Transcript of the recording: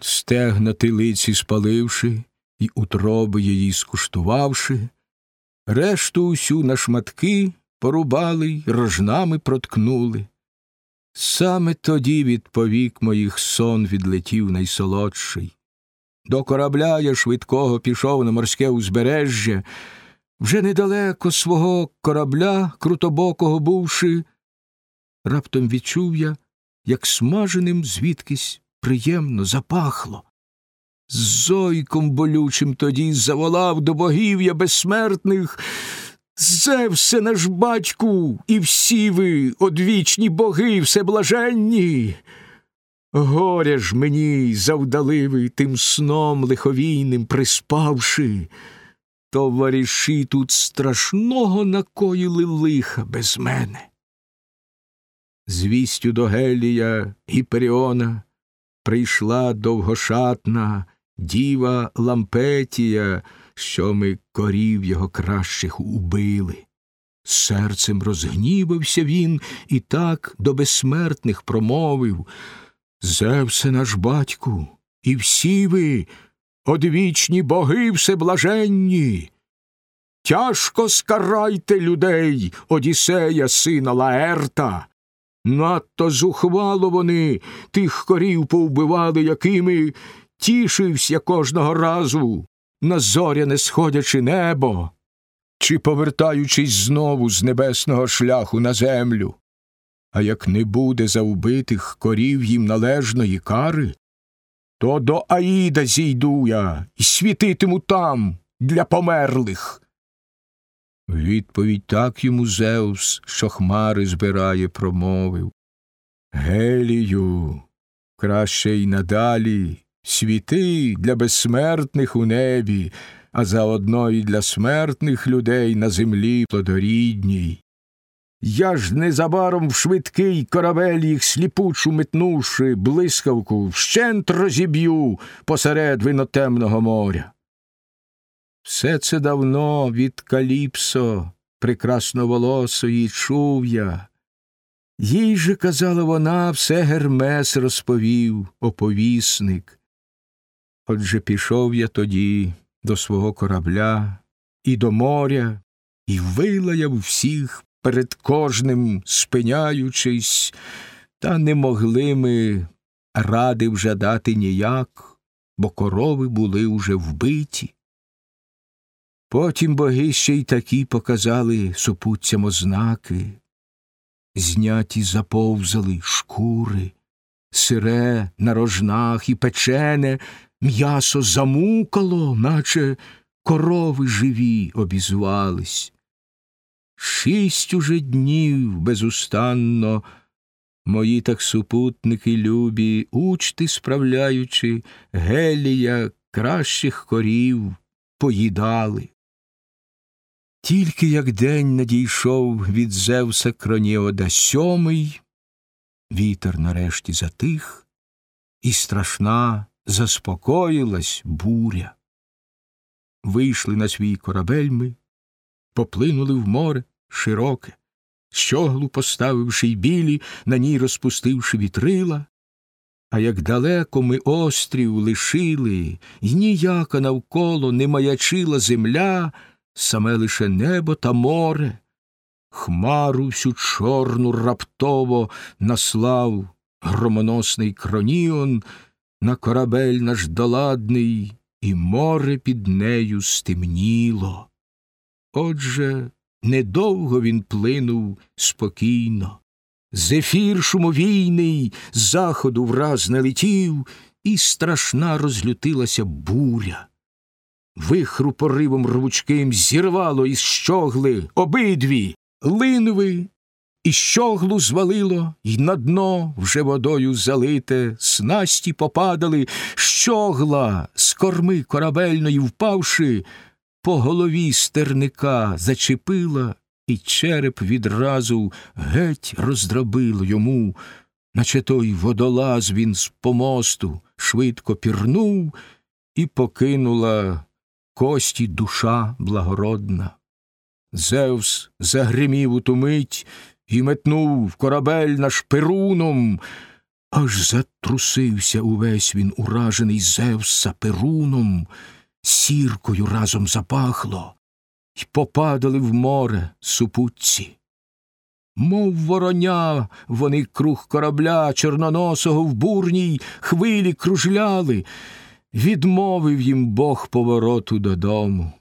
стегна тилиці спаливши і утроби її скуштувавши, решту усю на шматки порубали й рожнами проткнули. Саме тоді від повік моїх сон відлетів найсолодший. До корабля я швидкого пішов на морське узбережжя, вже недалеко свого корабля, крутобокого бувши, раптом відчув я, як смаженим звідкись приємно запахло. З зойком болючим тоді заволав до богів я безсмертних. Зевсе наш батьку, і всі ви, одвічні боги, всеблаженні. Горя ж мені, завдаливий, тим сном лиховійним приспавши, товариші тут страшного накоїли лиха без мене. Звістю до Гелія Гіперіона прийшла довгошатна діва Лампетія, що ми корів його кращих убили. Серцем розгнівався він і так до безсмертних промовив Зевсе наш батьку, і всі ви, одвічні боги всеблаженні. Тяжко скарайте людей, Одіссея, сина Лаерта. Надто зухвало вони тих корів повбивали, якими тішився кожного разу на зоряне сходячи небо, чи повертаючись знову з небесного шляху на землю. А як не буде за вбитих корів їм належної кари, то до Аїда зійду я і світитиму там для померлих. Відповідь так йому Зевс, що хмари збирає, промовив. Гелію, краще й надалі світи для безсмертних у небі, а заодно і для смертних людей на землі плодорідній. Я ж незабаром в швидкий корабель їх сліпучу метнувши, блискавку, вщент розіб'ю посеред винотемного моря. Все це давно від Каліпсо, прекрасноволосої, чув я. Їй же, казала вона, все Гермес розповів, оповісник. Отже пішов я тоді до свого корабля і до моря, і вилаяв всіх перед кожним спиняючись, та не могли ми ради вже дати ніяк, бо корови були уже вбиті. Потім боги ще й такі показали супутцям ознаки, зняті заповзали шкури, сире на рожнах і печене, м'ясо замукало, наче корови живі обізвались. Шість уже днів безустанно мої так супутники любі, учти справляючи, гелія кращих корів поїдали. Тільки як день надійшов від Зевса Кроніода сьомий, вітер нарешті затих, і страшна заспокоїлась буря. Вийшли на свій корабель ми, поплинули в море широке, щоглу поставивши й білі, на ній розпустивши вітрила, а як далеко ми острів лишили, й ніяка навколо не маячила земля, саме лише небо та море, хмару всю чорну раптово наслав громоносний кроніон на корабель наш доладний, і море під нею стемніло. Отже, недовго він плинув спокійно. Зефір шумовійний з заходу враз налетів, і страшна розлютилася буря. Вихру поривом рвучким зірвало із щогли обидві. Линви, і щоглу звалило, й на дно вже водою залите, снасті попадали, щогла з корми корабельної впавши, по голові стерника зачепила, і череп відразу геть роздробило йому, наче той водолаз він з помосту швидко пірнув і покинула кості душа благородна. Зевс загримів у ту мить і метнув корабель наш перуном, Аж затрусився увесь він, уражений Зевса перуном, сіркою разом запахло, й попадали в море супутці. Мов вороня, вони круг корабля чорноносого в бурній хвилі кружляли, відмовив їм Бог повороту додому.